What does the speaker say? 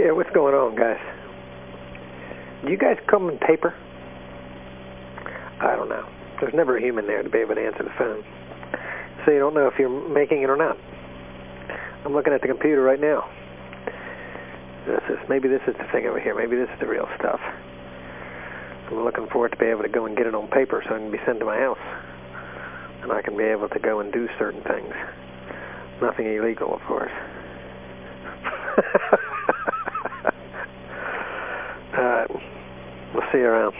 Yeah, what's going on, guys? Do you guys come in paper? I don't know. There's never a human there to be able to answer the phone. So you don't know if you're making it or not. I'm looking at the computer right now. This is, maybe this is the thing over here. Maybe this is the real stuff. I'm looking for it to be able to go and get it on paper so it can be sent to my house. And I can be able to go and do certain things. Nothing illegal, of course. We'll see you around.